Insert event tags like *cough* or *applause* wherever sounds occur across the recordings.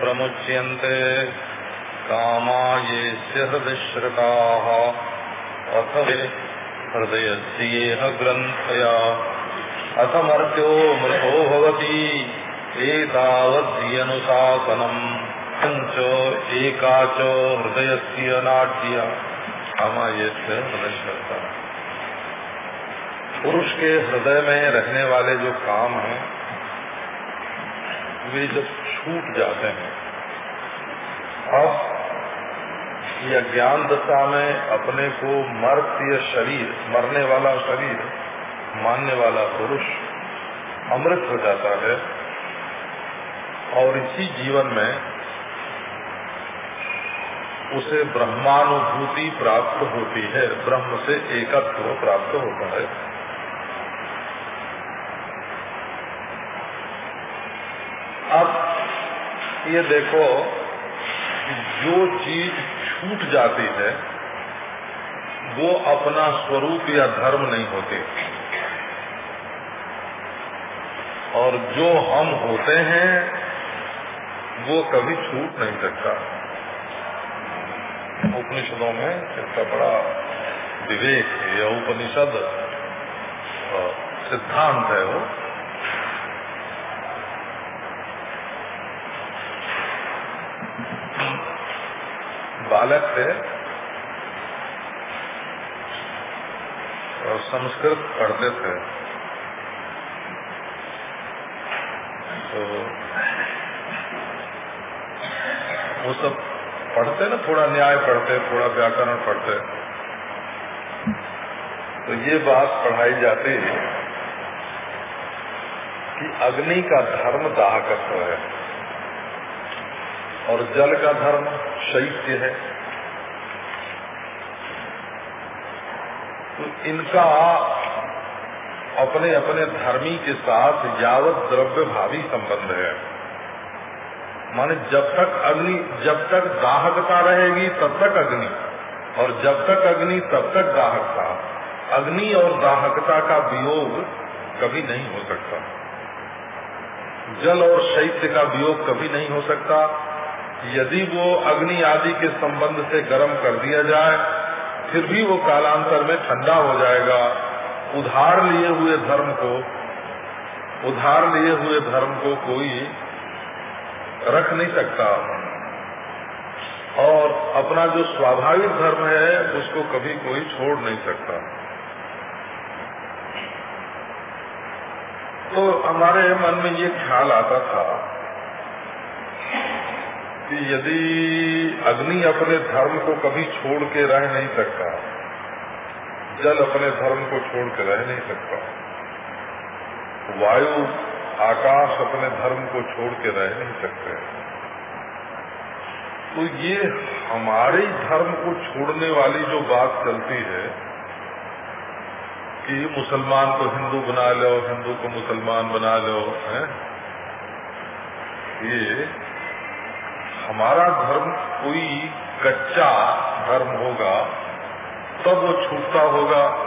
प्रमुच्यन्ते कामा ये हृदयश्रिताः अथ हृदयस्येह ग्रन्थया। अथमर्त्यो मृतो भवति एतावद्यनुशासनम् च एका च हृदयस्य नाट्य कामा ये हृदयश्रता पुरुष के हृदय में रहने वाले जो काम हैं, वे जब छूट जाते हैं, अब यह ज्ञान दशा में अपने को मर्त्य शरीर, मरने वाला शरीर, मानने वाला पुरुष अमृत हो जाता है और इसी जीवन में उसे ब्रह्मानुभूति प्राप्त होती है। ब्रह्म से एकत्व प्राप्त होता है। अब ये देखो जो चीज़ छूट जाती है, वो अपना स्वरूप या धर्म नहीं होते। और जो हम होते हैं, वो कभी छूट नहीं सकता। उपनिषदों में इसका बड़ा विवेक है, यह उपनिषद सिद्धांत है वो। बालक थे और संस्कृत पढ़ते थे तो वो सब पढ़ते ना, थोड़ा न्याय पढ़ते थोड़ा व्याकरण पढ़ते तो ये बात पढ़ाई जाती है कि अग्नि का धर्म दाहकत्व है और जल का धर्म शैत्य है। तो इनका अपने अपने धर्मी के साथ यावत द्रव्य भावी संबंध है। माने जब तक अग्नि, जब तक दाहकता रहेगी, तब तक अग्नि। और जब तक अग्नि, तब तक दाहकता। अग्नि और दाहकता का वियोग कभी नहीं हो सकता। जल और शैत्य का वियोग कभी नहीं हो सकता। यदि वो अग्नि आदि के संबंध से गर्म कर दिया जाए, फिर भी वो कालांतर में ठंडा हो जाएगा। उधार लिए हुए धर्म को, उधार लिए हुए धर्म को कोई रख नहीं सकता। और अपना जो स्वाभाविक धर्म है, उसको कभी कोई छोड़ नहीं सकता। तो हमारे मन में ये ख्याल आता था कि यदि अग्नि अपने धर्म को कभी छोड़ के रह नहीं सकता, जल अपने धर्म को छोड़ के रह नहीं सकता, वायु आकाश अपने धर्म को छोड़ के रह नहीं सकते। तो ये हमारे धर्म को छोड़ने वाली जो बात चलती है कि मुसलमान को हिंदू बना लो, हिंदू को मुसलमान बना लो, है? ये हमारा धर्म कोई कच्चा धर्म होगा, तब वो छूटता होगा।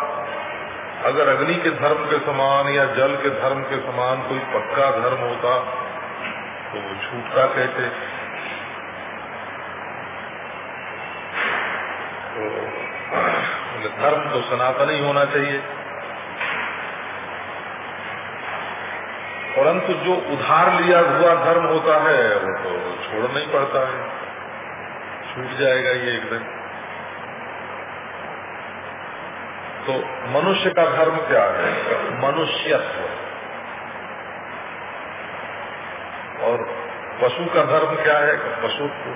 अगर अग्नि के धर्म के समान या जल के धर्म के समान कोई पक्का धर्म होता तो वो छूटता कैसे तो धर्म तो सनातन ही होना चाहिए। परंतु जो उधार लिया हुआ धर्म होता है, वो तो छोड़ नहीं पड़ता है। छूट जाएगा ये एक दिन तो मनुष्य का धर्म क्या है? मनुष्यत्व। और पशु का धर्म क्या है? पशुत्व।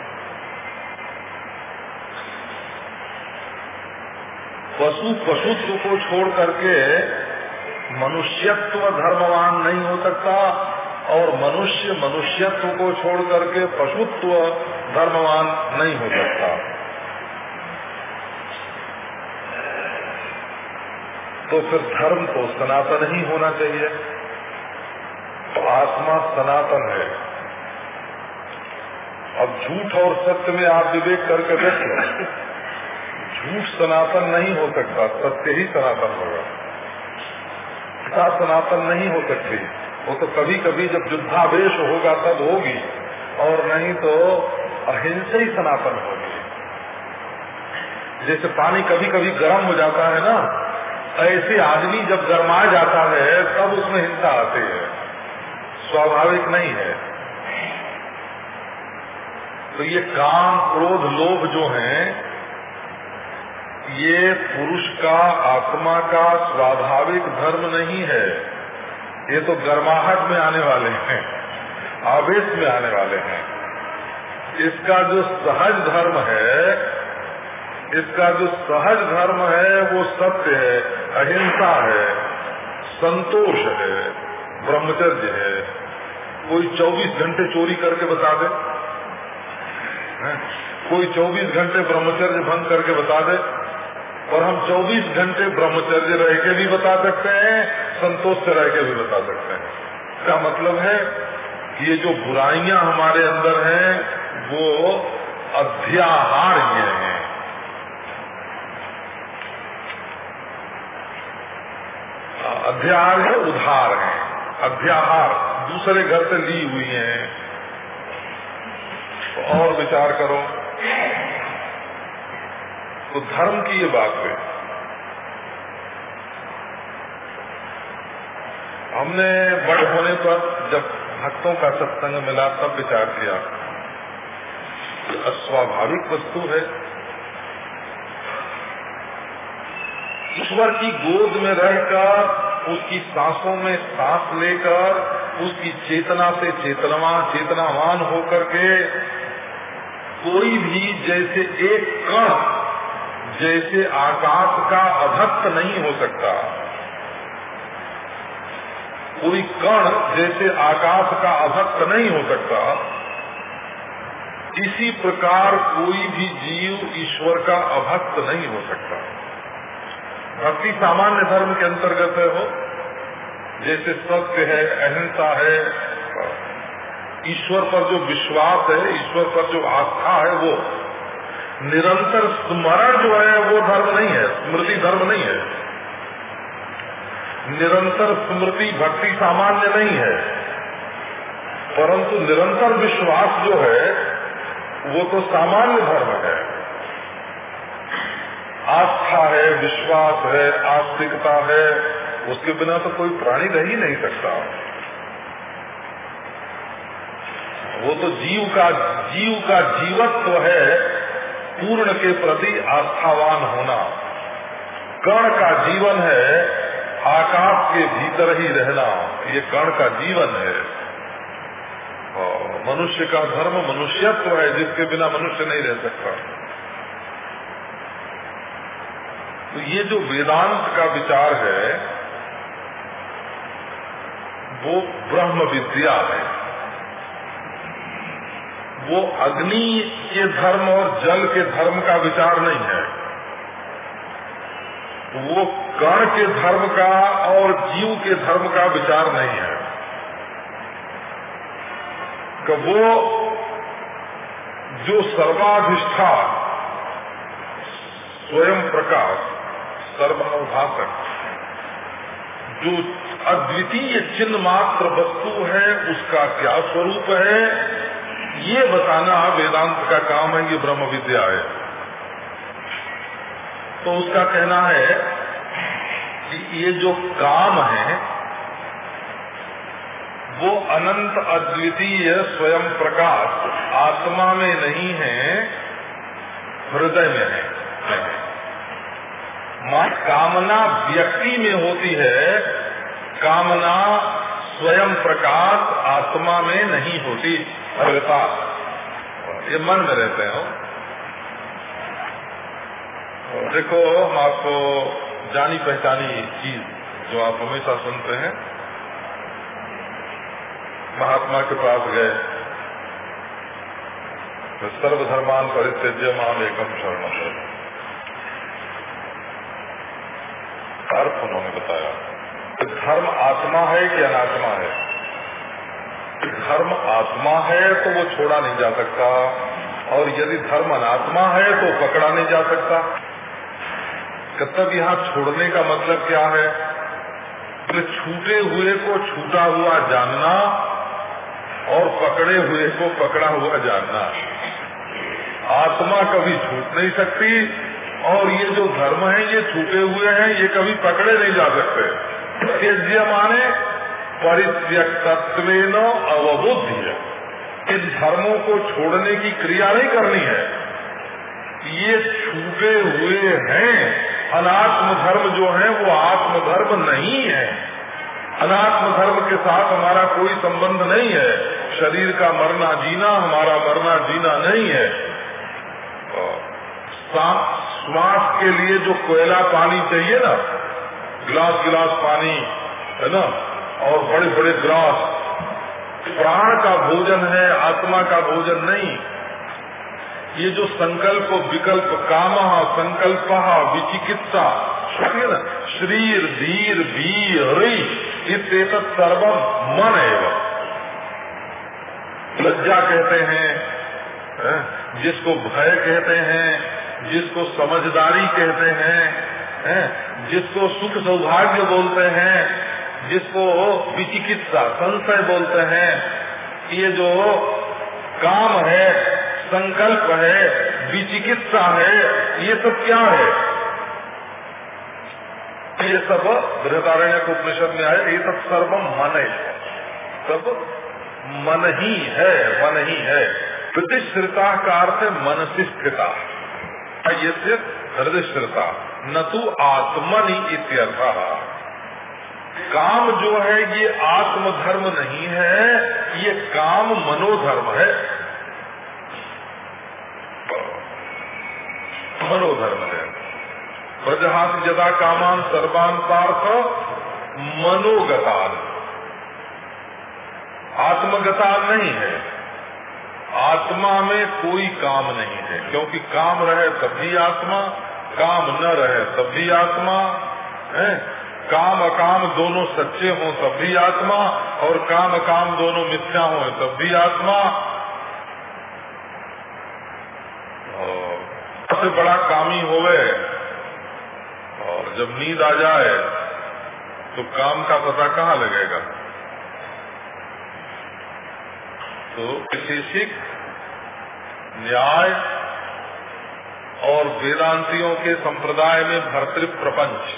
पशु, पशुत्व को छोड़ करके मनुष्यत्व धर्मवान नहीं हो सकता, और मनुष्य मनुष्यत्व को छोड़ करके पशुत्व धर्मवान नहीं हो सकता। तो फिर धर्म तो सनातन ही होना चाहिए। तो आत्मा सनातन है। अब झूठ और सत्य में आप विवेक करके देखो झूठ सनातन नहीं हो सकता, सत्य ही सनातन होगा। सनातन नहीं हो सकती। वो तो कभी कभी जब युद्धावेश होगा तब होगी। और नहीं तो अहिंसा ही सनातन होगी। जैसे पानी कभी कभी गर्म हो जाता है ना ऐसे आदमी जब गर्मा जाता है, तब उसमें हिंसा आती है। स्वाभाविक नहीं है। तो ये काम, क्रोध, लोभ जो हैं, ये पुरुष का, आत्मा का स्वाभाविक धर्म नहीं है। ये तो गर्माहट में आने वाले हैं, आवेश में आने वाले हैं। इसका जो सहज धर्म है, इसका जो सहज धर्म है, वो सत्य है। अहिंसा है, संतोष है, ब्रह्मचर्य है। कोई 24 घंटे चोरी करके बता दे कोई 24 घंटे ब्रह्मचर्य भंग करके बता दे, और हम 24 घंटे ब्रह्मचर्य रह के भी बता सकते हैं, संतोष से रह के भी बता सकते हैं। इसका मतलब है कि ये जो बुराइयाँ हमारे अंदर हैं, वो अध्याहार ये हैं? अध्याहार है, उधार है। अध्याहार दूसरे घर से ली हुई है। तो और विचार करो। तो धर्म की ये बात है। हमने बड़े होने पर जब भक्तों का सत्संग मिला, तब विचार किया। कि अस्वाभाविक वस्तु है। ईश्वर की गोद में रहकर उसकी सांसों में सांस लेकर, उसकी चेतना से चेतनवा चेतनावान होकर के, कोई भी जैसे एक कण, जैसे आकाश का अभक्त नहीं हो सकता। कोई कण जैसे आकाश का अभक्त नहीं हो सकता। इसी प्रकार कोई भी जीव ईश्वर का अभक्त नहीं हो सकता। भक्ति सामान्य धर्म के अंतर्गत है वो। जैसे सत्य है, अहिंसा है, ईश्वर पर जो विश्वास है, ईश्वर पर जो आस्था है वो। निरंतर स्मरण जो है, वो धर्म नहीं है, स्मृति धर्म नहीं है। निरंतर स्मृति, भक्ति सामान्य नहीं है। परंतु निरंतर विश्वास जो है, वो तो सामान्य धर्म है। आस्था है, विश्वास है, आस्तिकता है, उसके बिना तो कोई प्राणी रह ही नहीं सकता। वो तो जीव का जीव का जीवत्व तो है पूर्ण के प्रति आस्थावान होना। कण का जीवन है आकाश के भीतर ही रहना। ये कण का जीवन है। मनुष्य का धर्म मनुष्यत्व है, जिसके बिना मनुष्य नहीं रह सकता। तो ये जो वेदांत का विचार है, वो ब्रह्म विद्या है। वो अग्नि के धर्म और जल के धर्म का विचार नहीं है। वो कण के धर्म का और जीव के धर्म का विचार नहीं है। कि वो जो सर्वाधिष्ठा, स्वयं प्रकाश सर्वाभाषक जो अद्वितीय चिन्ह मात्र वस्तु है, उसका क्या स्वरूप है, ये बताना वेदांत का काम है, ये ब्रह्म विद्या है। तो उसका कहना है कि ये जो काम है, वो अनंत अद्वितीय स्वयं प्रकाश आत्मा में नहीं है, हृदय में है। कामना व्यक्ति में होती है, कामना स्वयं प्रकाश आत्मा में नहीं होती। भगता ये मन में रहते हो देखो, हम आपको जानी पहचानी चीज़ जो आप हमेशा सुनते हैं। महात्मा के पास गए। तो सर्वधर्मान परित्यज्य माम एकम शरण अर्थ उन्होंने बताया कि धर्म आत्मा है कि अनात्मा है? धर्म आत्मा है तो वो छोड़ा नहीं जा सकता, और यदि धर्म अनात्मा है तो पकड़ा नहीं जा सकता। तब यहाँ छोड़ने का मतलब क्या है? कि छूटे हुए को छूटा हुआ जानना और पकड़े हुए को पकड़ा हुआ जानना। आत्मा कभी छूट नहीं सकती और ये जो धर्म है, ये छूटे हुए हैं, ये कभी पकड़े नहीं जा सकते। त्यज्य माने परित्यक्तत्व अवबुद्ध इन धर्मों को छोड़ने की क्रिया नहीं करनी है। ये छूटे हुए हैं अनात्म धर्म जो है, वो आत्म धर्म नहीं है। अनात्म धर्म के साथ हमारा कोई संबंध नहीं है। शरीर का मरना जीना, हमारा मरना जीना नहीं है। श्वास के लिए जो कोयला पानी चाहिए ना, गिलास गिलास पानी, है ना, और बड़े बड़े गिलास प्राण का भोजन है, आत्मा का भोजन नहीं। ये जो संकल्प, विकल्प काम संकल्प विचिकित्सा शरीर, धीर भी वीर सर्वम मन एवं। लज्जा कहते हैं, जिसको भय कहते हैं जिसको समझदारी कहते हैं, है? जिसको सुख सौभाग्य बोलते हैं, जिसको विचिकित्सा संशय बोलते हैं, ये जो काम है, संकल्प है, विचिकित्सा है, ये सब क्या है? ये सब बृहदारण्य उपनिषद में आए, ये सब सर्वम मन है। सब मन ही है, मन ही है। प्रतिश्रिता का अर्थ है मनसी स्थिता ये हृदय न तो आत्मनि इत्यर्थ। काम जो है, ये आत्म धर्म नहीं है, ये काम मनोधर्म है। मनोधर्म है। प्रजहात जदा कामान सर्वान पार्थ, मनोगतान। आत्मगतान नहीं है। आत्मा में कोई काम नहीं है, क्योंकि काम रहे तब भी आत्मा, काम न रहे तब भी आत्मा, है? काम अकाम दोनों सच्चे हों तब भी आत्मा, और काम अकाम दोनों मिथ्या हों तब भी आत्मा सबसे बड़ा कामी होवे, और जब नींद आ जाए तो काम का पता कहाँ लगेगा? तो वैशेषिक न्याय और वेदांतियों के संप्रदाय में भर्तृ प्रपंच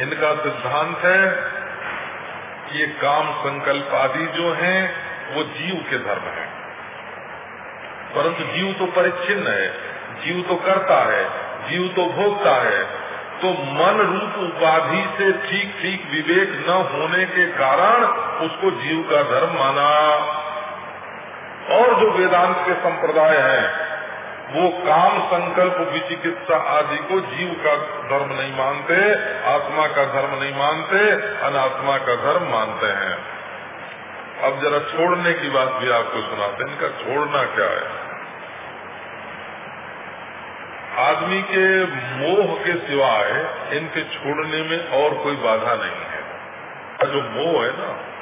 इनका सिद्धांत है ये काम संकल्प आदि जो हैं, वो जीव के धर्म हैं। परंतु जीव तो परिच्छिन्न है, जीव तो करता है, जीव तो भोगता है तो मन रूप उपाधि से ठीक ठीक विवेक न होने के कारण उसको जीव का धर्म माना। और जो वेदांत के संप्रदाय हैं, वो काम संकल्प विचिकित्सा आदि को जीव का धर्म नहीं मानते, आत्मा का धर्म नहीं मानते, अनात्मा का धर्म मानते हैं। अब जरा छोड़ने की बात भी आपको सुनाते हैं। इनका छोड़ना क्या है? आदमी के मोह के सिवाय इनके छोड़ने में और कोई बाधा नहीं है। जो मोह है ना,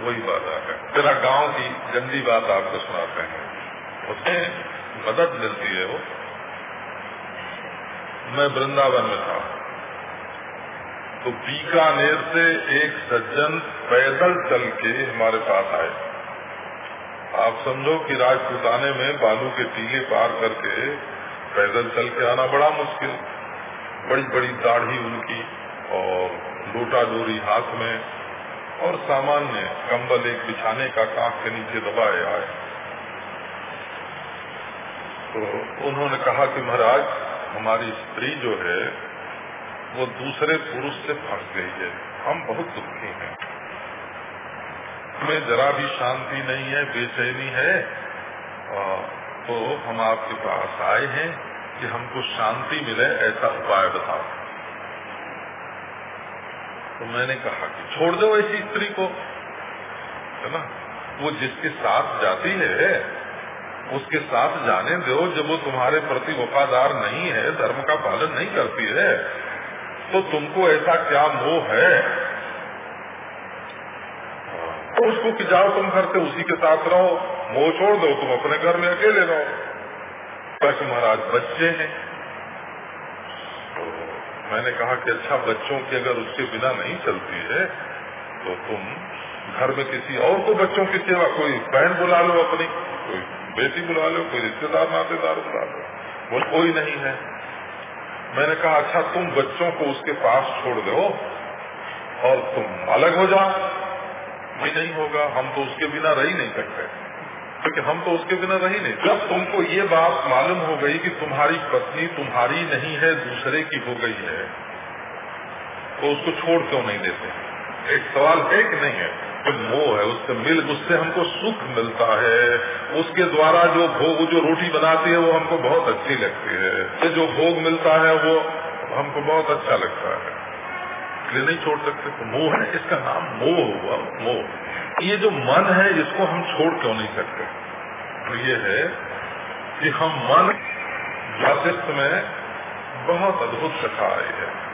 वही बाधा है। तेरा गाँव की गंदी बात आपको सुनाते हैं। उसमें मदद मिलती है वो। मैं वृंदावन में था। तो बीकानेर से एक सज्जन पैदल चल के हमारे पास आए। आप समझो कि राजपुताने में बालू के टीले पार करके पैदल चल के आना बड़ा मुश्किल। बड़ी बड़ी दाढ़ी उनकी और लोटा डोरी हाथ में और सामान्य कंबल एक बिछाने का कांख के नीचे दबाए आए। तो उन्होंने कहा कि महाराज, हमारी स्त्री जो है, वो दूसरे पुरुष से फंस गई है। हम बहुत दुखी हैं। हमें जरा भी शांति नहीं है, बेचैनी है। तो हम आपके पास आए हैं कि हमको शांति मिले, ऐसा उपाय बताओ। तो मैंने कहा कि छोड़ दो ऐसी स्त्री को, है ना? वो जिसके साथ जाती है, उसके साथ जाने दो, जब वो तुम्हारे प्रति वफादार नहीं है, धर्म का पालन नहीं करती है तो तुमको ऐसा क्या मोह है? तो उसको कि जाओ तुम घर से, उसी के साथ रहो। मोह छोड़ दो, तुम अपने घर में अकेले रहो। बस महाराज, बच्चे हैं। तो मैंने कहा कि अच्छा बच्चों की अगर उसके बिना नहीं चलती है तो तुम घर में किसी और को बच्चों की सेवा, कोई बहन बुला लो अपनी, कोई बेटी बुला लो, कोई रिश्तेदार, नातेदार बुला लो। वो कोई नहीं है। मैंने कहा अच्छा तुम बच्चों को उसके पास छोड़ दो और तुम अलग हो जाओ। भी नहीं होगा, हम तो उसके बिना रह ही नहीं सकते। क्योंकि हम तो उसके बिना रही नहीं। जब तुमको ये बात मालूम हो गई कि तुम्हारी पत्नी तुम्हारी नहीं है, दूसरे की हो गई है तो उसको छोड़ क्यों नहीं देते? एक सवाल है कि नहीं है? तो मोह है, उससे मिल, उससे हमको सुख मिलता है। उसके द्वारा जो भोग, जो रोटी बनाती है, वो हमको बहुत अच्छी लगती है। जो भोग मिलता है, वो हमको बहुत अच्छा लगता है। नहीं छोड़ सकते तो मोह है। इसका नाम मोह हुआ, मोह। ये जो मन है, इसको हम छोड़ क्यों नहीं सकते? तो ये है कि हम मन वाशिष्ठ में बहुत अद्भुत कथा आई है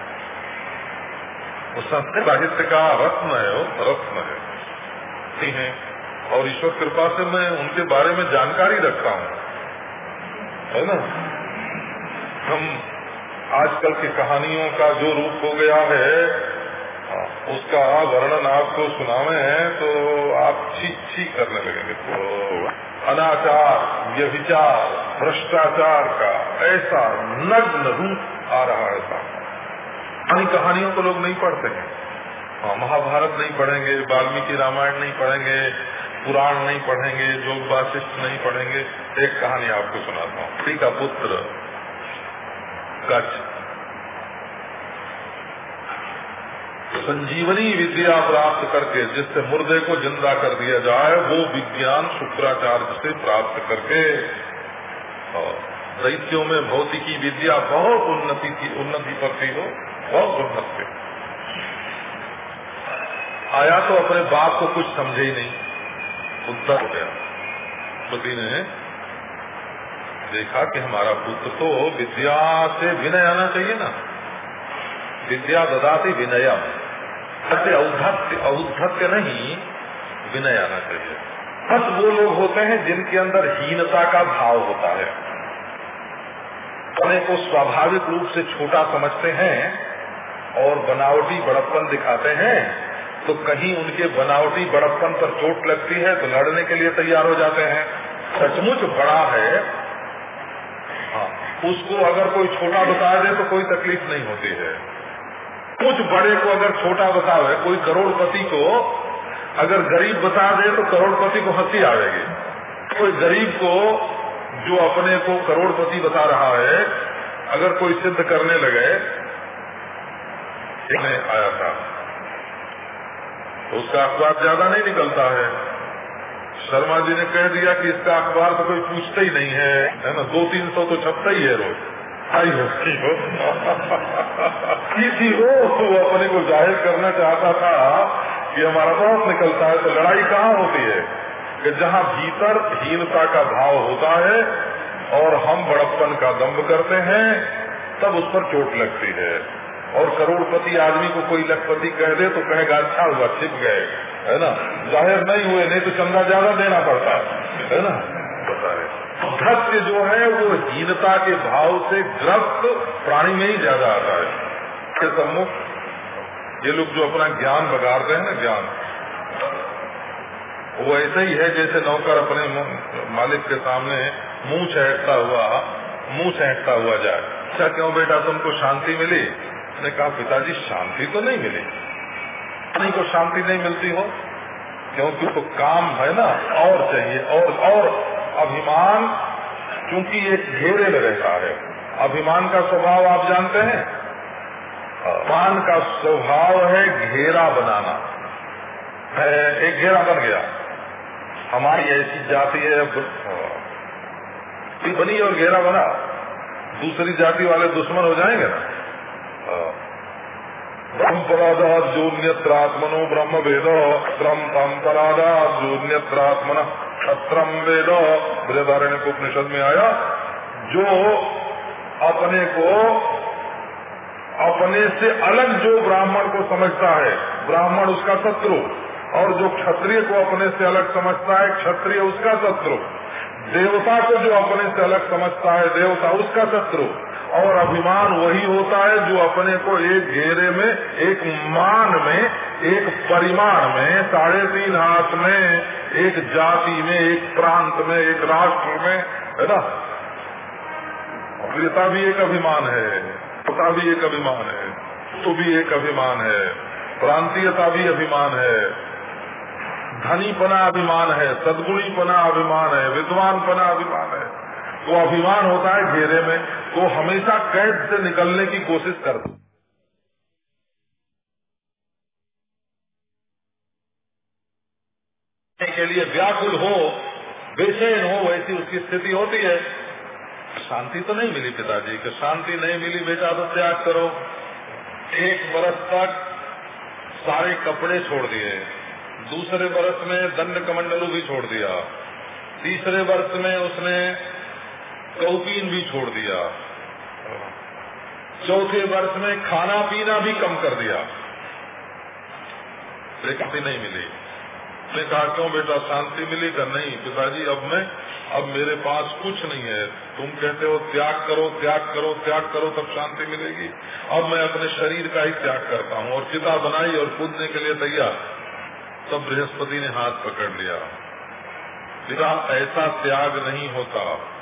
संस्कृत साहित्य का रत्न है, वो रत्न है। हैं। और ईश्वर कृपा से मैं उनके बारे में जानकारी रखता हूँ। है ना? हम आजकल की कहानियों का जो रूप हो गया है उसका वर्णन आपको सुनावे हैं तो आप ठीक ठीक करने लगेंगे। तो अनाचार व्यभिचार भ्रष्टाचार का ऐसा नग्न रूप आ रहा है सामने। कहानियों को लोग नहीं पढ़ते हैं। हाँ, महाभारत नहीं पढ़ेंगे वाल्मीकि रामायण नहीं पढ़ेंगे पुराण नहीं पढ़ेंगे जोग वाशिष्ठ नहीं पढ़ेंगे। एक कहानी आपको सुनाता हूँ। का पुत्र कच्छ। संजीवनी विद्या प्राप्त करके जिससे मुर्दे को ज़िंदा कर दिया जाए, वो विज्ञान शुक्राचार्य से प्राप्त करके। दैत्यों में भौतिकी विद्या बहुत उन्नति की उन्नति पर थी हो बहुत उन्नत थे। आया तो अपने बाप को कुछ समझे ही नहीं। उत्तर हो गया। पति ने देखा कि हमारा पुत्र तो विद्या से विनय आना चाहिए ना। विद्या ददाती विनयम। औद्धत्य औद्धत्य नहीं, विनय आना चाहिए। बस वो लोग होते हैं जिनके अंदर हीनता का भाव होता है। अपने को स्वाभाविक रूप से छोटा समझते हैं और बनावटी बड़प्पन दिखाते हैं तो कहीं उनके बनावटी बड़प्पन पर चोट लगती है तो लड़ने के लिए तैयार हो जाते हैं। सचमुच बड़ा है। हाँ उसको अगर कोई छोटा बता दे तो कोई तकलीफ़ नहीं होती है। कुछ बड़े को अगर छोटा बता बतावे, कोई करोड़पति को अगर गरीब बता दे तो करोड़पति को हँसी आएगी कोई गरीब को जो अपने को करोड़पति बता रहा है, अगर कोई सिद्ध करने लगे आया था। तो उसका अखबार ज़्यादा नहीं निकलता है। शर्मा जी ने कह दिया कि इसका अखबार तो कोई पूछता ही नहीं है है ना? दो तीन सौ तो छपता ही है रोज। आई हो। की हो तो वो अपने को ज़ाहिर करना चाहता था कि हमारा बहुत निकलता है तो लड़ाई कहाँ होती है? कि जहाँ भीतर हीनता का भाव होता है और हम बड़प्पन का दम्भ करते हैं, तब उस पर चोट लगती है। और करोड़पति आदमी को कोई लखपति कह दे तो कहेगा अच्छा हुआ, छिप गए। है ना? ज़ाहिर नहीं हुए, नहीं तो चंदा ज़्यादा देना पड़ता है। ना? धत्य जो है, वो हीनता के भाव से ग्रस्त प्राणी में ही ज़्यादा आता है। सम्मुख ये लोग जो अपना ज्ञान बगाड़ते हैं ना, ज्ञान। वो ऐसा ही है जैसे नौकर अपने मालिक के सामने मुँह छहटता हुआ, मुँह छहटता हुआ जाए। अच्छा क्यों बेटा तुमको शांति मिली? ने कहा, पिताजी, शांति तो नहीं मिली। नहीं को शांति नहीं मिलती हो। क्योंकि तो काम है ना, और चाहिए, और और अभिमान क्योंकि एक घेरे में रहता है। अभिमान का स्वभाव आप जानते हैं? अभिमान का स्वभाव है घेरा बनाना। एक घेरा बन गया। हमारी ऐसी जाति है बनी और घेरा बना। दूसरी जाति वाले दुश्मन हो जाएँगे ना? ब्रह्म ब्रह्मपराधा जून्यत्रात्मनो ब्रह्म भेद ब्रह्म तम पराधा क्षत्रम वेद, बृहदारण्य को उपनिषद में आया, जो अपने को, अपने से अलग जो ब्राह्मण को समझता है, ब्राह्मण उसका शत्रु, और जो क्षत्रिय को अपने से अलग समझता है, क्षत्रिय उसका शत्रु। देवता को जो अपने से अलग समझता है, देवता उसका शत्रु। और अभिमान वही होता है, जो अपने को एक घेरे में, एक मान में एक परिमाण में, साढ़े तीन हाथ में, एक जाति में, एक प्रांत में, एक राष्ट्र में, है ना? प्रियता भी एक अभिमान है पता भी एक अभिमान है तो भी एक अभिमान है, प्रांतीयता भी अभिमान है, धनीपना अभिमान है, सदगुणीपना अभिमान है, विद्वानपना अभिमान है। तो अभिमान होता है घेरे में तो हमेशा कैद से निकलने की कोशिश करता के लिए व्याकुल हो, बेचैन हो, वैसी उसकी स्थिति होती है। शांति तो नहीं मिली पिताजी कि, शांति नहीं मिली, बेटा तो त्याग करो। एक बरस तक सारे कपड़े छोड़ दिए। दूसरे वर्ष में दंड कमंडलू भी छोड़ दिया। तीसरे वर्ष में उसने कौपीन भी छोड़ दिया। चौथे वर्ष में खाना पीना भी कम कर दिया। लेकिन नहीं मिली। उसने कहा क्यों बेटा शांति मिली कर नहीं। पिताजी, अब मैं, अब मेरे पास कुछ नहीं है। तुम कहते हो, त्याग करो त्याग करो त्याग करो, तब शांति मिलेगी। अब मैं अपने शरीर का ही त्याग करता हूँ और चिता बनाई और कूदने के लिए तैयार। तब बृहस्पति ने हाथ पकड़ लिया। पिता, ऐसा त्याग नहीं होता।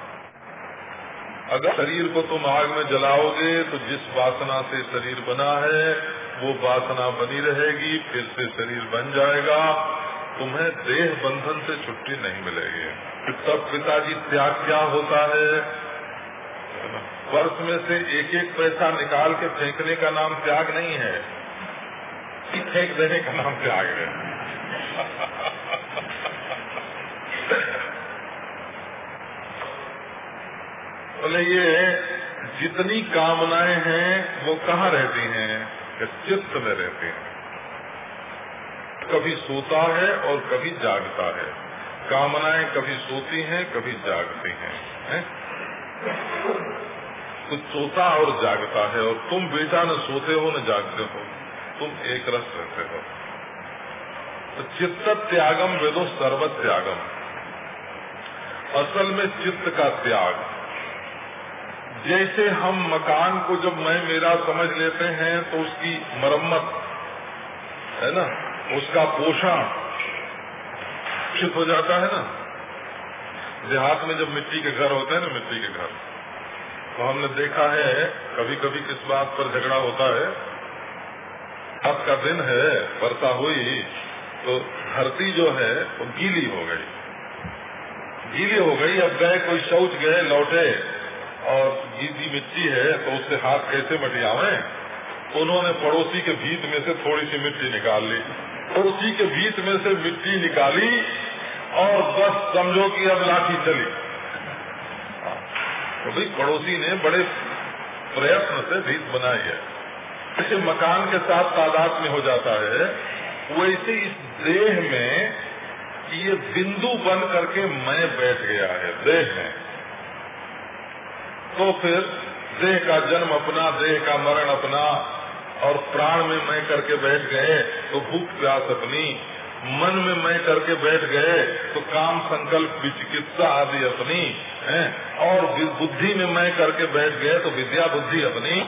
अगर शरीर को तुम आग में जलाओगे तो जिस वासना से शरीर बना है, वो वासना बनी रहेगी, फिर से शरीर बन जाएगा। तुम्हें देह बंधन से छुट्टी नहीं मिलेगी। तब पिताजी त्याग क्या होता है? वर्ष में से एक एक पैसा निकाल के फेंकने का नाम त्याग नहीं है। फेंक देने का नाम त्याग है। बोले, ये जितनी कामनाएँ हैं, वो कहाँ रहती हैं? चित्त में रहती हैं। कभी सोता है और कभी जागता है। कामनाएँ कभी सोती हैं, कभी जागती हैं, है? तो सोता और जागता है और तुम बेटा न सोते हो, न जागते हो। तुम एक रस रहते हो। तो चित्त त्यागम वेदो सर्व त्यागम। असल में चित्त का त्याग। जैसे हम मकान को जब मैं मेरा समझ लेते हैं तो उसकी मरम्मत, है ना? उसका पोषण शिप हो जाता है ना। देहात में जब मिट्टी के घर होते हैं ना, मिट्टी के घर तो हमने देखा है कभी कभी किस बात पर झगड़ा होता है अब का दिन है वर्षा हुई तो धरती जो है, वो गीली हो गई। गीली हो गई, अब गए, कोई शौच गए, लौटे, और गीली मिट्टी है तो उससे हाथ कैसे मटियावे उन्होंने पड़ोसी के भीत में से थोड़ी सी मिट्टी निकाल ली। पड़ोसी के भीत में से मिट्टी निकाली और बस समझो कि अब लाठी चली। तो भाई पड़ोसी ने बड़े प्रयत्न से भीत बनाई है। जैसे मकान के साथ तादाद में हो जाता है। वैसे इस देह में ये बिंदु बन करके मैं बैठ गया है, देह में। तो फिर देह का जन्म अपना, देह का मरण अपना। और प्राण में मैं करके बैठ गए तो भूख प्यास अपनी। मन में मैं करके बैठ गए तो काम संकल्प, विचिकित्सा आदि अपनी, है। और बुद्धि में मैं करके बैठ गए तो विद्या बुद्धि अपनी।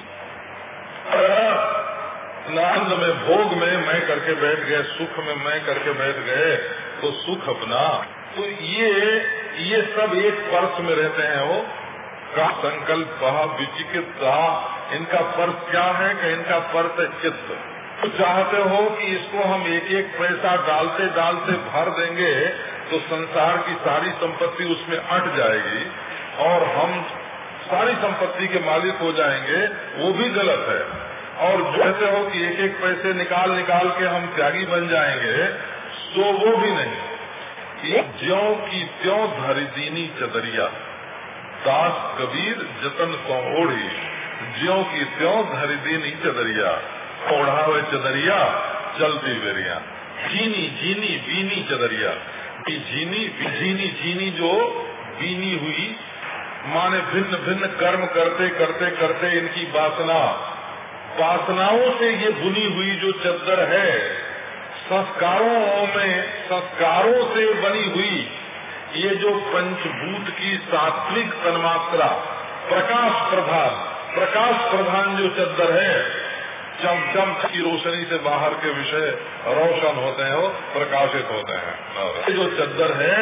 आनंद में, भोग में मैं करके बैठ गए, सुख में मैं करके बैठ गए तो सुख अपना। तो ये ये सब एक पर्स में रहते हैं वो। का संकल्प, विचिकित्सा इनका पर्स क्या है कि इनका पर्स है चित्त। तो चाहते हो कि इसको हम एक एक पैसा डालते डालते भर देंगे तो संसार की सारी संपत्ति उसमें अट जाएगी और हम सारी संपत्ति के मालिक हो जाएँगे, वो भी गलत है। और जैसे हो कि एक एक पैसे निकाल निकाल के हम त्यागी बन जाएँगे तो वो भी नहीं। ज्यो की त्यों धरिदीनी चदरिया, दास कबीर जतन ओढ़ी। ज्यो की त्यों धरिदीनी चदरिया ओढ़ावे चदरिया चलती बेरिया जीनी जीनी बीनी चदरिया जीनी जीनी जीनी जो बीनी हुई माने भिन्न भिन्न कर्म करते करते करते इनकी वासना वासनाओं से ये बुनी हुई जो चद्दर है संस्कारों में संस्कारों से बनी हुई ये जो पंचभूत की सात्विक तन्मात्रा प्रकाश प्रभा प्रकाश प्रधान जो चद्दर है चम चम की रोशनी से बाहर के विषय रोशन होते हैं और प्रकाशित होते हैं। ये जो चद्दर है,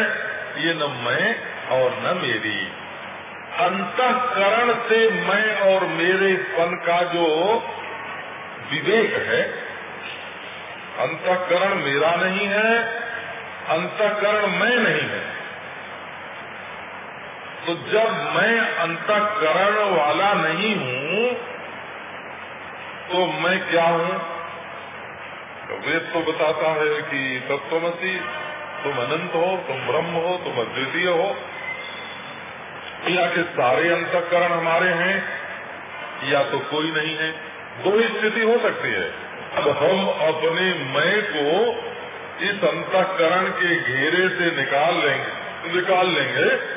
ये न मैं और न मेरी। अंतकरण से मैं और मेरे पन का जो विवेक है, अंतकरण मेरा नहीं है, अंतकरण मैं नहीं है। तो जब मैं अंतकरण वाला नहीं हूँ तो मैं क्या हूँ? तो वेद तो बताता है कि तत्वमसी तुम अनंत हो, तुम ब्रह्म हो, तुम अद्वितीय हो। या के सारे अंतकरण हमारे हैं, या तो कोई नहीं है। दो ही स्थिति हो सकती है। अब हम अपने मैं को इस अंतकरण के घेरे से निकाल लेंगे निकाल लेंगे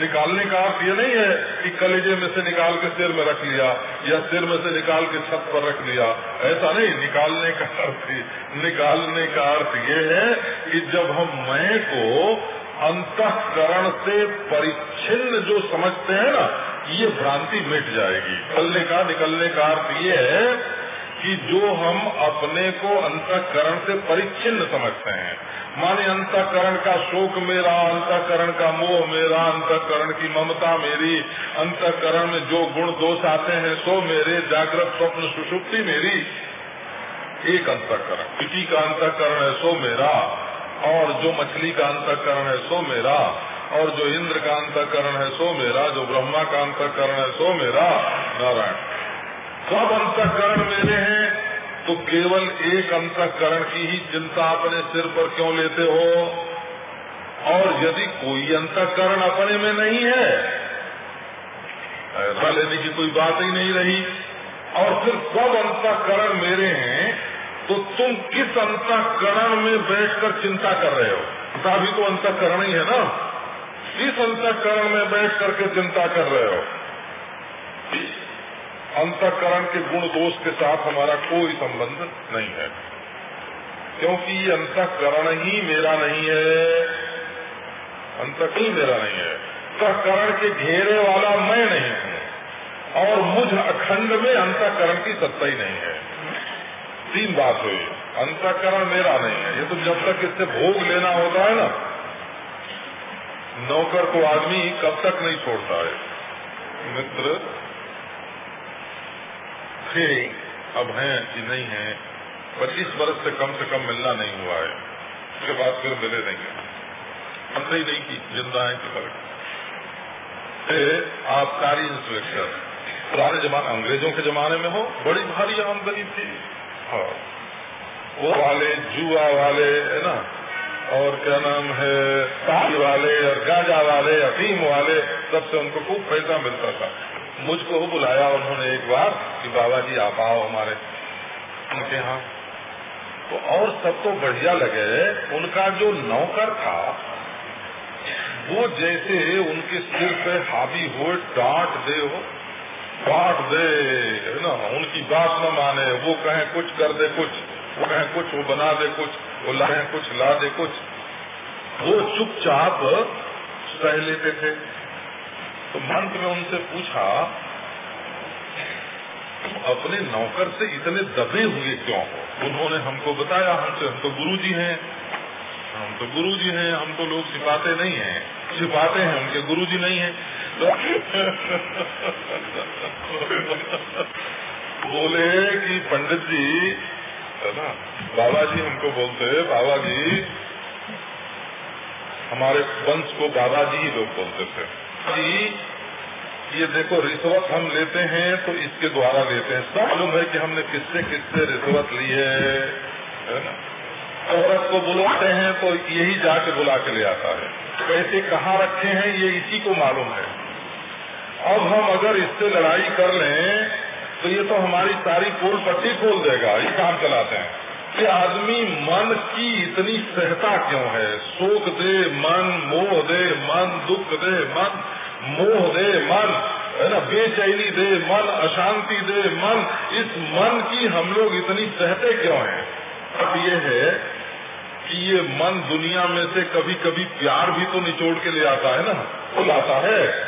निकालने का अर्थ ये नहीं है कि कलेजे में से निकाल के सिर में रख लिया, या सिर में से निकाल के छत पर रख लिया। ऐसा नहीं, निकालने का अर्थ निकालने का अर्थ ये है कि जब हम मैं को अंतकरण से परिच्छिन्न जो समझते हैं ना, ये भ्रांति मिट जाएगी। निकलने का निकलने का अर्थ ये है कि जो हम अपने को अंतकरण से परिच्छिन्न समझते हैं। माने अंतकरण का शोक मेरा, अंतकरण का मोह मेरा, अंतकरण की ममता मेरी, अंतकरण में जो गुण दोष आते हैं सो मेरे, जागृत स्वप्न सुषुप्ति मेरी। एक अंतकरण किटी का अंतकरण है सो मेरा, और जो मछली का अंतकरण है सो मेरा, और जो इंद्र का अंतकरण है सो मेरा, जो ब्रह्मा का अंतकरण है सो मेरा। नारायण। सब अंतकरण मेरे हैं तो केवल एक अंतकरण की ही चिंता अपने सिर पर क्यों लेते हो? और यदि कोई अंतकरण अपने में नहीं है, ऐसा लेने की कोई बात ही नहीं रही। और फिर सब अंतकरण मेरे हैं तो तुम किस अंतकरण में बैठकर चिंता कर रहे हो? भी तो अंतकरण ही है ना। किस अंतकरण में बैठ करके चिंता कर रहे हो? अंतकरण के गुण दोष के साथ हमारा कोई संबंध नहीं है। क्योंकि अंतकरण ही मेरा नहीं है। अंतक ही मेरा नहीं है। अंतकरण के घेरे वाला मैं नहीं हूँ। और मुझ अखंड में अंतकरण की सत्ता ही नहीं है। तीन बात हुई। अंतकरण मेरा नहीं है। ये तो जब तक इससे भोग लेना होता है ना, नौकर को आदमी कब तक नहीं छोड़ता है? मित्र थे अब हैं कि नहीं है पच्चीस वर्ष से कम से कम मिलना नहीं हुआ है। उसके बाद फिर मिले नहीं हमने ही नहीं की, ज़िंदा है कि फ़र्क आबकारी इंस्पेक्टर पुराने जमाने, अंग्रेज़ों के जमाने में हो, बड़ी भारी आमदनी थी। हाँ। वो वाले, जुआ वाले, है ना? और क्या नाम है ताल वाले, और गांजा वाले, अफीम वाले सबसे उनको खूब पैसा मिलता था। मुझको बुलाया, उन्होंने एक बार कि बाबा जी आप आओ हमारे। उनके यहाँ। तो और सब तो बढ़िया लगे। उनका जो नौकर था, वो जैसे उनके सिर पे हावी हो डांट दे हो डांट दे, है ना? उनकी बात न माने। वो कहे कुछ कर दे कुछ, वो कहे कुछ, वो बना दे कुछ, वो लाए कुछ, ला दे कुछ। वो चुपचाप सह लेते थे। तो मंत में उनसे पूछा, तुम अपने नौकर से इतने दबे हुए क्यों हो? उन्होंने हमको बताया हमसे हम तो गुरु जी हैं। हम तो गुरु जी हैं, हम तो लोग छिपाते नहीं हैं। छिपाते हैं, उनके गुरु जी नहीं है। तो *laughs* बोले कि पंडित जी, है ना बाबा जी हमको बोलते बाबा जी हमारे वंश को बाबा जी ही लोग बोलते थे। कि ये देखो रिश्वत हम लेते हैं तो इसके द्वारा लेते हैं। सब मालूम है कि हमने किससे किससे रिश्वत ली है ना? औरत को बुलाते हैं तो यही जाके बुला के ले आता है। पैसे कहाँ रखे हैं, ये इसी को मालूम है। अब हम अगर इससे लड़ाई कर लें तो ये तो हमारी सारी पोल पट्टी खोल देगा, ये काम चलाते हैं। कि आदमी मन की इतनी सहता क्यों है? शोक दे मन, मोह दे मन, दुख दे मन, मोह दे मन, है ना? बेचैनी दे मन, अशांति दे मन, इस मन की हम लोग इतनी सहते क्यों हैं? अब ये है कि ये मन दुनिया में से कभी कभी प्यार भी तो निचोड़ के ले आता है ना? वो लाता है।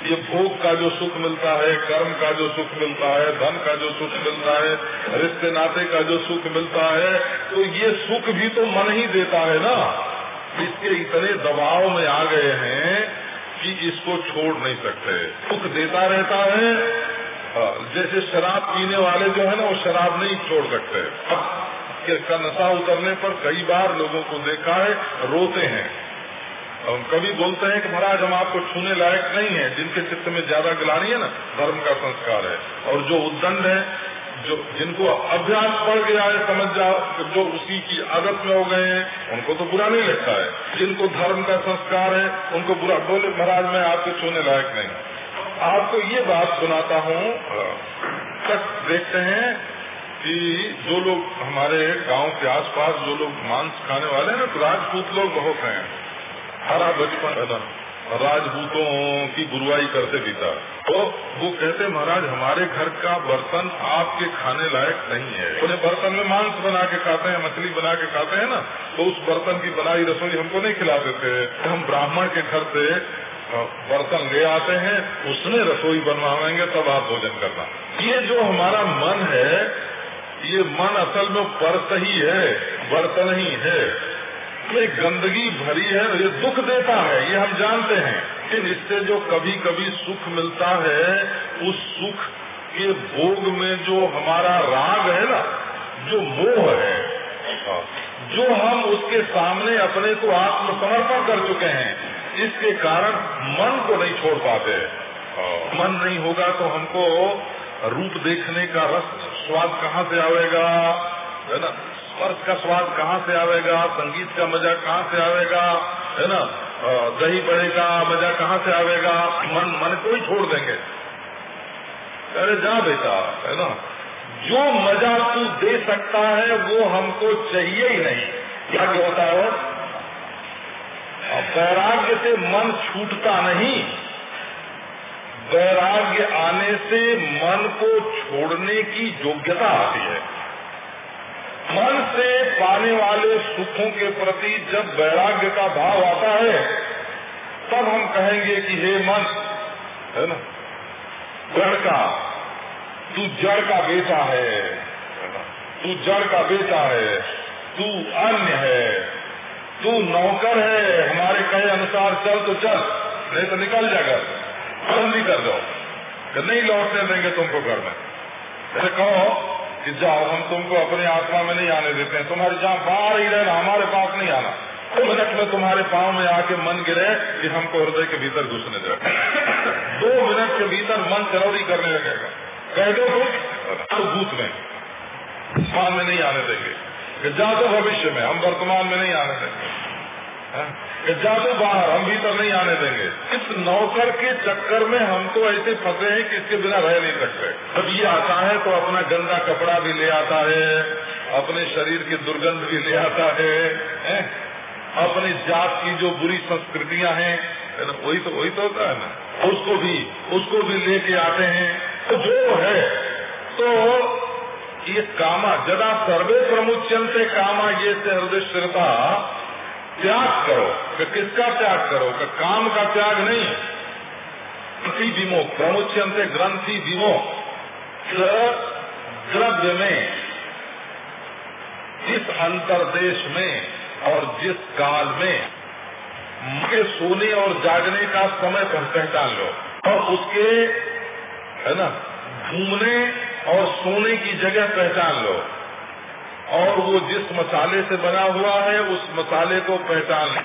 ये भोग का जो सुख मिलता है कर्म का जो सुख मिलता है धन का जो सुख मिलता है रिश्ते नाते का जो सुख मिलता है तो ये सुख भी तो मन ही देता है ना। इसके इतने दबाव में आ गए हैं कि इसको छोड़ नहीं सकते। सुख देता रहता है। हाँ, जैसे शराब पीने वाले जो है ना वो शराब नहीं छोड़ सकते। अब नशा उतरने पर कई बार लोगों को देखा है रोते हैं। हम कभी बोलते हैं कि महाराज, हम आपको छूने लायक नहीं है। जिनके चित्त में ज़्यादा गिलानी है ना, धर्म का संस्कार है। और जो उद्दंड है, जो, जिनको अभ्यास पड़ गया है, समझ जाओ जो उसी की आदत में हो गए हैं, उनको तो बुरा नहीं लगता है। जिनको धर्म का संस्कार है, उनको बुरा, बोले, महाराज, मैं आपको छूने लायक नहीं आपको ये बात सुनाता हूँ तक देखते हैं कि जो लोग हमारे गाँव के आसपास जो लोग मांस खाने वाले हैं ना तो राजपूत लोग बहुत हैं। हरा बचपन ना। राजपूतों की बुरवाई करते पिता। तो वो कहते, महाराज, हमारे घर का बर्तन आपके खाने लायक नहीं है। उन्हें बर्तन में मांस बना के खाते हैं, मछली बना के खाते हैं ना। तो उस बर्तन की बनाई रसोई हमको नहीं खिला देते हम ब्राह्मण के घर से बर्तन ले आते हैं। उसमें रसोई बनवाएँगे, तब आप भोजन करना। ये जो हमारा मन है, ये मन असल में बर्त ही है, बर्तन ही है। में गंदगी भरी है ये दुख देता है, ये हम जानते हैं। लेकिन इससे जो कभी कभी सुख मिलता है, उस सुख के भोग में जो हमारा राग है ना, जो मोह है, जो हम उसके सामने अपने को आत्मसमर्पण कर चुके हैं, इसके कारण मन को नहीं छोड़ पाते। मन नहीं होगा तो हमको रूप देखने का रस, स्वाद कहाँ से आवेगा? है ना? स्पर्श का स्वाद कहाँ से आवेगा? संगीत का मज़ा कहाँ से आवेगा? है ना? दही बड़े का मज़ा कहाँ से आवेगा? मन मन को ही छोड़ देंगे। अरे जा बेटा, है ना? जो मज़ा तू दे सकता है, वो हमको चाहिए ही नहीं। क्या क्या होता है वैराग्य से मन छूटता नहीं। वैराग्य आने से मन को छोड़ने की योग्यता आती है। मन से पाने वाले सुखों के प्रति जब वैराग्य का भाव आता है, तब हम कहेंगे कि हे मन, है ना? जड़ का, तू जड़ का बेटा है तू जड़ का बेटा है, तू अन्य है, तू नौकर है, हमारे कहे अनुसार चल तो चल, नहीं तो निकल जाएगा जल्दी कर दो, नहीं लौटने देंगे तुमको घर में। कहो कि जाओ हम तुमको अपने आत्मा में नहीं आने देते हैं। तुम्हारी जहाँ बाहर ही रहना हमारे पास नहीं आना। मिनट में तुम्हारे पाँव में आके मन गिरे कि हमको हृदय के भीतर घुसने दे। दो मिनट के भीतर मन चरौरी करने लगेगा। कह दो भूत में। मान में नहीं आने देंगे। जा दो भविष्य में, हम वर्तमान में नहीं आने देंगे। जादू बाहर हम भी भीतर नहीं आने देंगे। इस नौकर के चक्कर में हम तो ऐसे फंसे हैं कि इसके बिना रह नहीं सकते। जब ये आता है तो अपना गंदा कपड़ा भी ले आता है अपने शरीर की दुर्गंध भी ले आता है, है? अपनी जात की जो बुरी संस्कृतियाँ हैं वही तो वही तो होता है ना। उसको भी उसको भी लेके आते हैं। तो जो है तो ये कामा जदा सर्वे प्रमुचन कामा ये से हृदय श्रता त्याग करो। कि किसका त्याग करो? कि काम का त्याग नहीं। ग्रंथि विमोक प्रमुचन से ग्रंथि विमोक द्रव्य में जिस अंतरदेश में और जिस काल में के सोने और जागने का समय पर पहचान लो। और उसके, है ना, घूमने और सोने की जगह पहचान लो। और वो जिस मसाले से बना हुआ है, उस मसाले को पहचान।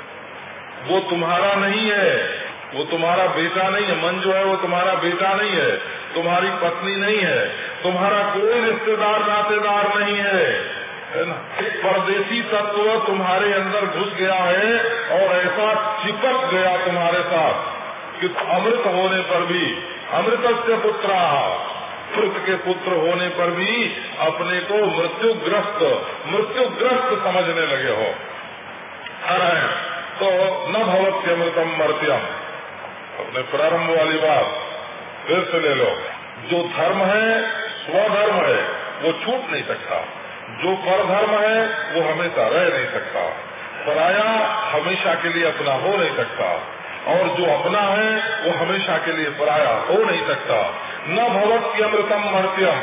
वो तुम्हारा नहीं है। वो तुम्हारा बेटा नहीं है। मन जो है, वो तुम्हारा बेटा नहीं है। तुम्हारी पत्नी नहीं है। तुम्हारा कोई रिश्तेदार, नातेदार नहीं है। एक परदेशी तत्व तुम्हारे अंदर घुस गया है और ऐसा चिपक गया तुम्हारे साथ कि अमृत होने पर भी। अमृत से पुत्र। पुत्र के पुत्र होने पर भी अपने को मृत्युग्रस्त मृत्युग्रस्त समझने लगे हो। तो न भवत अमृतम मर्त्यम। अपने प्रारंभ वाली बात फिर से ले लो। जो धर्म है, स्वधर्म है, वो छूट नहीं सकता। जो पर धर्म है, वो हमेशा रह नहीं सकता। पराया हमेशा के लिए अपना हो नहीं सकता। और जो अपना है, वो हमेशा के लिए पराया हो नहीं सकता। न भवत्य अमृतम मर्त्यम,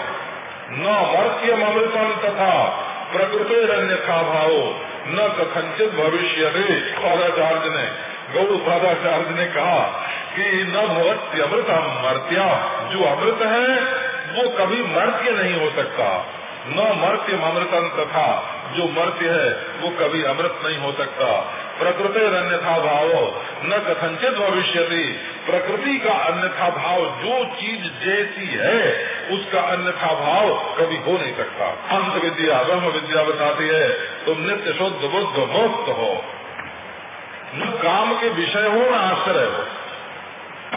न मर्त्यम अमृतम तथा प्रकृति अन्यथा भाव न कथनचित भविष्य रे पादाचार्य ने गौर पादाचार्य ने कहा कि न भवत्य अमृतम मर्त्या। जो अमृत है, वो कभी मर्त्य नहीं हो सकता। न मर्त्य अमृतम तथा जो मर्त्य है, वो कभी अमृत नहीं हो सकता। प्रकृति अन्यथा भाव, न कथनचित भविष्य प्रकृति का अन्यथा भाव जो चीज़ जैसी है, उसका अन्यथा भाव कभी हो नहीं सकता। अंत विद्या, ब्रह्म विद्या बताती है, तुम नित्य शुद्ध, बुद्ध, मुक्त हो। न काम के विषय हो, न आश्रय हो।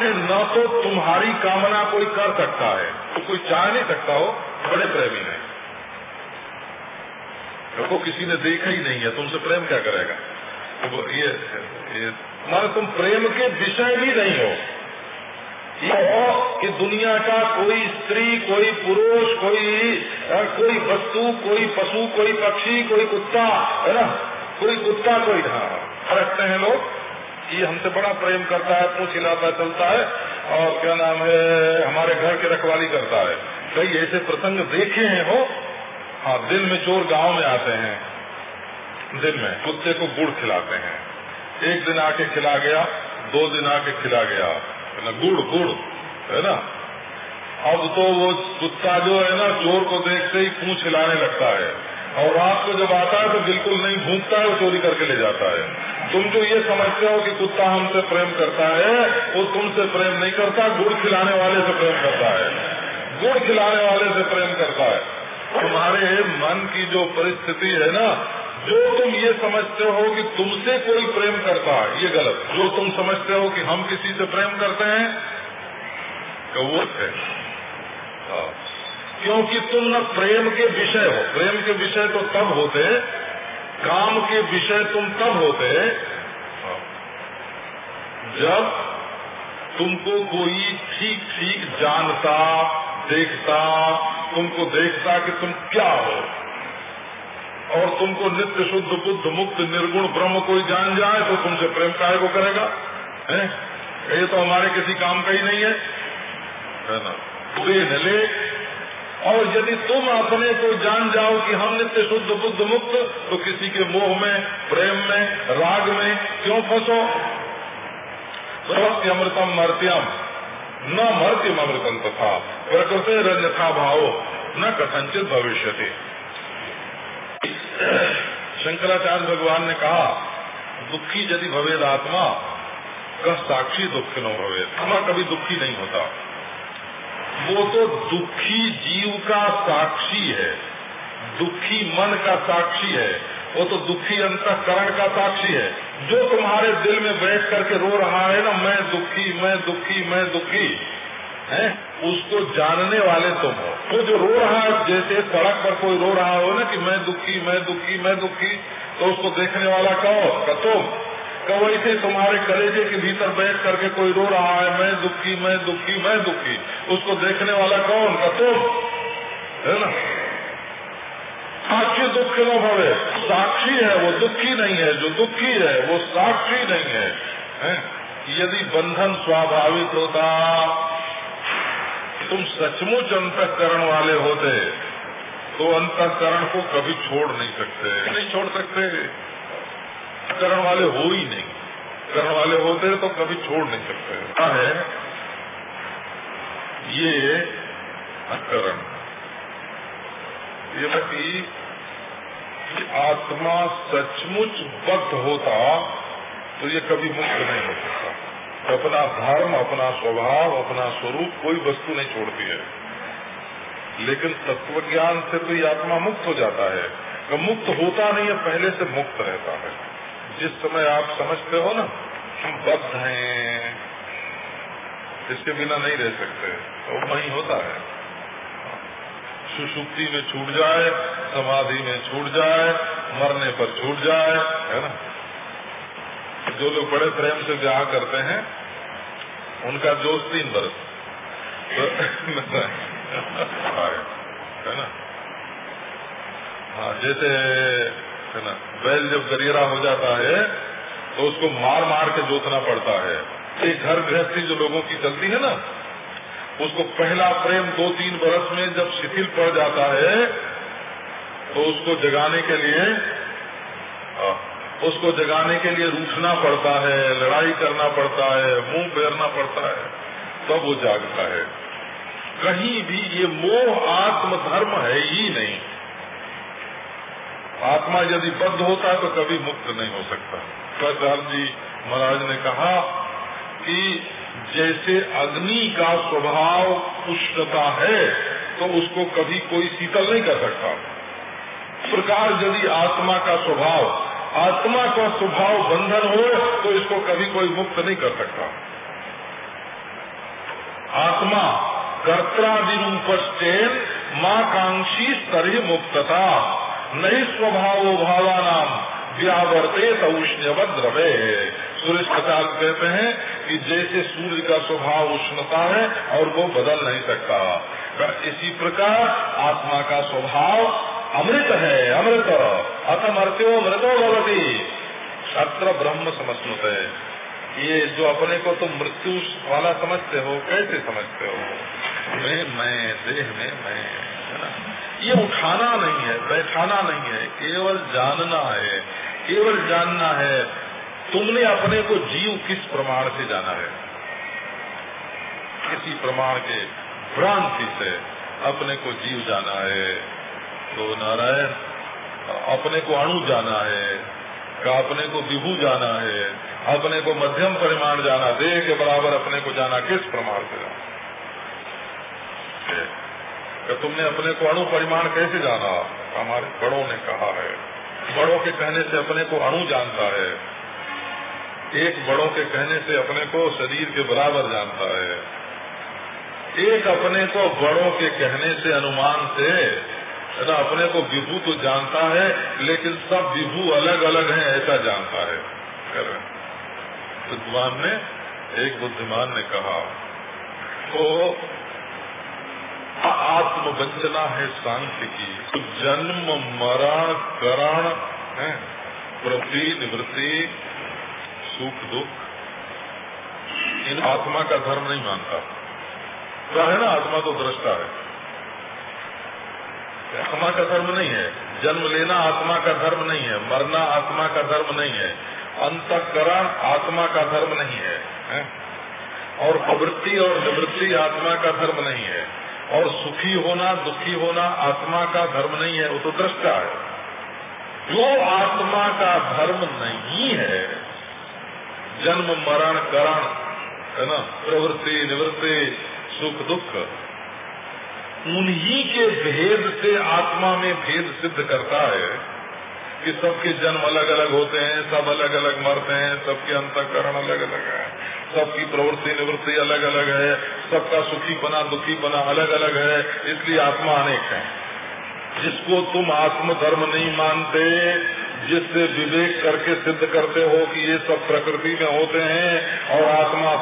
न तो तुम्हारी कामना कोई कर सकता है तो कोई चाह नहीं सकता हो, बड़े प्रेमी है। देखो, किसी ने देखा ही नहीं है, तुमसे प्रेम क्या करेगा? तो ये, ये मानो तुम प्रेम के विषय भी नहीं हो। कि दुनिया का कोई स्त्री कोई पुरुष कोई कोई वस्तु कोई पशु कोई पक्षी कोई कुत्ता है ना? कोई कुत्ता कोई हाँ रखते हैं लोग। ये हमसे बड़ा प्रेम करता है पूछ हिलाता चलता है और क्या नाम है हमारे घर की रखवाली करता है। कई ऐसे प्रसंग देखे हैं हो हाँ दिन में चोर गाँव में आते हैं। दिन में कुत्ते को गुड़ खिलाते हैं। एक दिन आके खिला गया, दो दिन आके खिला गया। ना गुड़ गुड़। है ना? अब तो वो कुत्ता जो है ना, चोर को देखते ही पूछ हिलाने लगता है। और रात को जब आता है तो बिल्कुल नहीं भूखता है चोरी करके ले जाता है। तुम जो ये समझते हो कि कुत्ता हमसे प्रेम करता है, वो तुमसे प्रेम नहीं करता, गुड़ खिलाने वाले से प्रेम करता है। गुड़ खिलाने वाले से प्रेम करता है। तुम्हारे मन की जो परिस्थिति है ना जो तुम ये समझते हो कि तुमसे कोई प्रेम करता है। ये गलत। जो तुम समझते हो कि हम किसी से प्रेम करते हैं तो वो है। हाँ। क्योंकि तुम न प्रेम के विषय हो। प्रेम के विषय तो तब होते काम के विषय तुम तब होते हाँ। जब तुमको कोई ठीक ठीक जानता, देखता, तुमको देखता कि तुम क्या हो। और तुमको नित्य शुद्ध, बुद्ध मुक्त, निर्गुण ब्रह्म कोई जान जाए तो तुमसे प्रेम काय को करेगा? है? ये तो हमारे किसी काम का ही नहीं है। है ना? देन ले। और यदि तुम अपने को जान जाओ कि हम नित्य शुद्ध, बुद्ध मुक्त तो किसी के मोह में, प्रेम में, राग में क्यों फंसो? सत्य अमृतम मर्त्यम। न मर्त्यम अमृतम तथा। प्रकृति रन्यथा भाव। न कथनचित भविष्य शंकराचार्य भगवान ने कहा, दुखी यदि भवेद आत्मा, कह साक्षी दुख न भवे आत्मा कभी दुखी नहीं होता। वो तो दुखी जीव का साक्षी है। दुखी मन का साक्षी है। वो तो दुखी अंतकरण का साक्षी है। जो तुम्हारे दिल में बैठ करके रो रहा है ना, मैं दुखी मैं दुखी मैं दुखी है उसको जानने वाले तुम हो। वो जो रो रहा है जैसे सड़क पर कोई रो रहा हो ना कि मैं दुखी मैं दुखी मैं दुखी तो उसको देखने वाला कहो तुम? कहो वैसे तुम्हारे कलेजे के भीतर बैठ करके कोई रो रहा है मैं दुखी मैं दुखी मैं दुखी? उसको देखने वाला कौन? का है ना? साक्षी दुख न भवे साक्षी है वो दुखी नहीं है। जो दुखी है वो साक्षी नहीं है, है? यदि बंधन स्वाभाविक होता तुम सचमुच अंतकरण वाले होते तो अंतकरण को कभी छोड़ नहीं सकते। नहीं छोड़ सकते। करण वाले हो ही नहीं। करण वाले होते तो कभी छोड़ नहीं सकते। क्या है? ये अकरण ये कि आत्मा सचमुच बद्ध होता तो ये कभी मुक्त नहीं हो सकता। अपना धर्म, अपना स्वभाव, अपना स्वरूप कोई वस्तु नहीं छोड़ती है। लेकिन तत्व ज्ञान से तो ये आत्मा मुक्त हो जाता है। तो मुक्त होता नहीं है, पहले से मुक्त रहता है। जिस समय आप समझते हो ना, हम बद्ध हैं, इसके बिना नहीं रह सकते। तो वही होता है। सुषुप्ति में छूट जाए, समाधि में छूट जाए, मरने पर छूट जाए, है ना? जो लोग बड़े प्रेम से ब्याह करते हैं, उनका जोश तीन बरस। *laughs* है ना? हाँ जैसे, है ना, बैल जब गरेरा हो जाता है तो उसको मार मार के जोतना पड़ता है। एक घर गृहस्थी जो लोगों की चलती है ना, उसको पहला प्रेम दो तीन बरस में जब शिथिल पड़ जाता है तो उसको जगाने के लिए उसको जगाने के लिए रूठना पड़ता है, लड़ाई करना पड़ता है, मुँह फेरना पड़ता है, तब वो जागता है। कहीं भी ये मोह आत्म धर्म है ही नहीं। आत्मा यदि बद्ध होता है तो कभी मुक्त नहीं हो सकता। कचार जी महाराज ने कहा कि जैसे अग्नि का स्वभाव उष्णता है तो उसको कभी कोई शीतल नहीं कर सकता। प्रकार यदि आत्मा का स्वभाव आत्मा का स्वभाव बंधन हो तो इसको कभी कोई मुक्त नहीं कर सकता। आत्मा कर्त्रादि रूपस्टेन माँ कांक्षी स्तरी मुक्तता नहीं स्वभाव भावा नाम व्यावर्ते उष्णवत द्रवे सूर्य प्रकाश कहते हैं कि जैसे सूर्य का स्वभाव उष्णता है और वो बदल नहीं सकता। इसी प्रकार आत्मा का स्वभाव अमृत। है अमृत अतमर्त्यो मृतो भवती। अत्र ब्रह्म समस्मत। है ये जो अपने को तुम मृत्यु वाला समझते हो, कैसे समझते हो? मैं मैं, देह में मैं ये उठाना नहीं है, बैठाना नहीं है, केवल जानना है। केवल जानना है, तुमने अपने को जीव किस प्रमाण से जाना है? किसी प्रमाण के भ्रांति से अपने को जीव जाना है। तो नारायण, अपने को अणु जाना है, का अपने को विभू जाना है, अपने को मध्यम परिमाण जाना देह के बराबर अपने को जाना, किस प्रमाण से जाना? कि तुमने अपने को अणु परिमाण कैसे जाना? हमारे बड़ों ने कहा है। बड़ों के कहने से अपने को अणु जानता है। एक बड़ों के कहने से अपने को शरीर के बराबर जानता है। एक अपने को बड़ों के कहने से, अनुमान से ना अपने को विभू तो जानता है, लेकिन सब विभू अलग अलग हैं, ऐसा जानता है। बुद्धिमान ने एक बुद्धिमान ने कहा तो आत्म वंचना है शांति की। तो जन्म मरण करण, है? प्रति निवृत्ति सुख दुख। इन आत्मा का धर्म नहीं मानता। क्या है ना? आत्मा तो दृष्टा है। आत्मा का धर्म नहीं है। जन्म लेना आत्मा का धर्म नहीं है। मरना आत्मा का धर्म नहीं है। अंतकरण आत्मा का धर्म नहीं है, है? और प्रवृत्ति और निवृत्ति आत्मा का धर्म नहीं है। और सुखी होना दुखी होना आत्मा का धर्म नहीं है। वो तो दृष्टा है। जो आत्मा का धर्म नहीं है जन्म मरण करण है ना? प्रवृत्ति निवृत्ति सुख दुख उन्हीं के भेद से आत्मा में भेद सिद्ध करता है कि सबके जन्म अलग अलग होते हैं, सब अलग अलग मरते हैं, सबके अंतकरण अलग अलग है, सबकी प्रवृत्ति निवृत्ति अलग अलग है, सबका सुखी बना, दुखी बना अलग अलग है, इसलिए आत्मा अनेक है। जिसको तुम आत्म धर्म नहीं मानते जिससे विवेक करके सिद्ध करते हो कि ये सब प्रकृति में होते हैं और आत्मा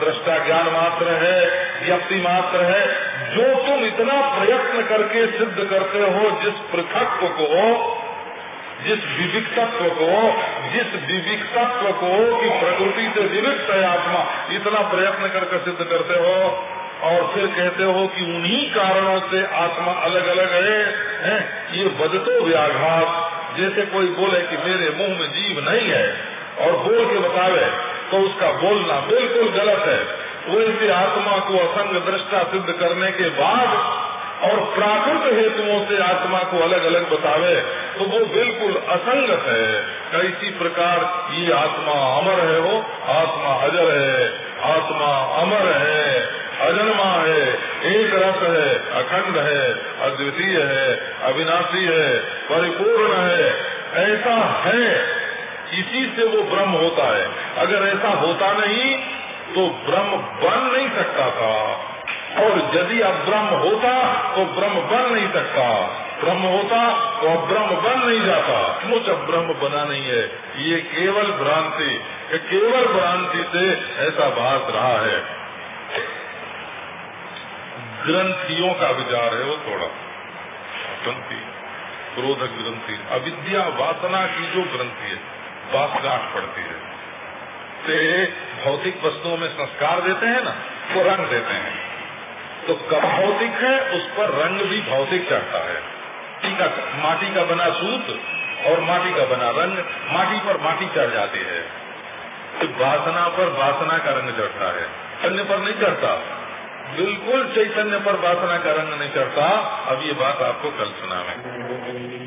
दृष्टा ज्ञान मात्र है व्यक्ति मात्र है जो तुम इतना प्रयत्न करके सिद्ध करते हो जिस पृथक को जिस विविक तत्व को जिस विविक तत्व को कि प्रकृति से विविक्त है आत्मा इतना प्रयत्न करके सिद्ध करते हो और फिर कहते हो कि उन्हीं कारणों से आत्मा अलग अलग है, है? ये बदतो व्याघात जैसे कोई बोले कि मेरे मुँह में जीव नहीं है और बोल के बतावे तो उसका बोलना बिल्कुल गलत है। वैसे आत्मा को असंग दृष्टा सिद्ध करने के बाद और प्राकृत हेतुओं से आत्मा को अलग अलग बतावे तो वो बिल्कुल असंगत है। कैसी प्रकार ये आत्मा अमर है वो? आत्मा अजर है। आत्मा अमर है। अजन्मा है, एक रस है, अखंड है, अद्वितीय है, अविनाशी है, परिपूर्ण है, ऐसा है। इसी से वो ब्रह्म होता है। अगर ऐसा होता नहीं तो ब्रह्म बन नहीं सकता था। और यदि अब ब्रह्म होता तो ब्रह्म बन नहीं सकता। ब्रह्म होता तो अब ब्रह्म बन नहीं जाता। मुझ अब ब्रह्म बना नहीं है? ये केवल भ्रांति केवल भ्रांति से ऐसा बात रहा है। ग्रंथियों का विचार है, वो थोड़ा ग्रंथि क्रोध ग्रंथि। अविद्या वासना की जो ग्रंथि है बासगाठ पड़ती है। से भौतिक वस्तुओं में संस्कार देते हैं ना, वो रंग देते हैं। तो कब भौतिक है, उस पर रंग भी भौतिक चढ़ता है। का माटी का बना सूत और माटी का बना रंग, माटी पर माटी चढ़ जाती है। तो वासना पर वासना का रंग चढ़ता है। अन्य पर नहीं चढ़ता। बिल्कुल चैतन्य पर वासना का रंग नहीं करता। अब ये बात आपको कल सुना मैं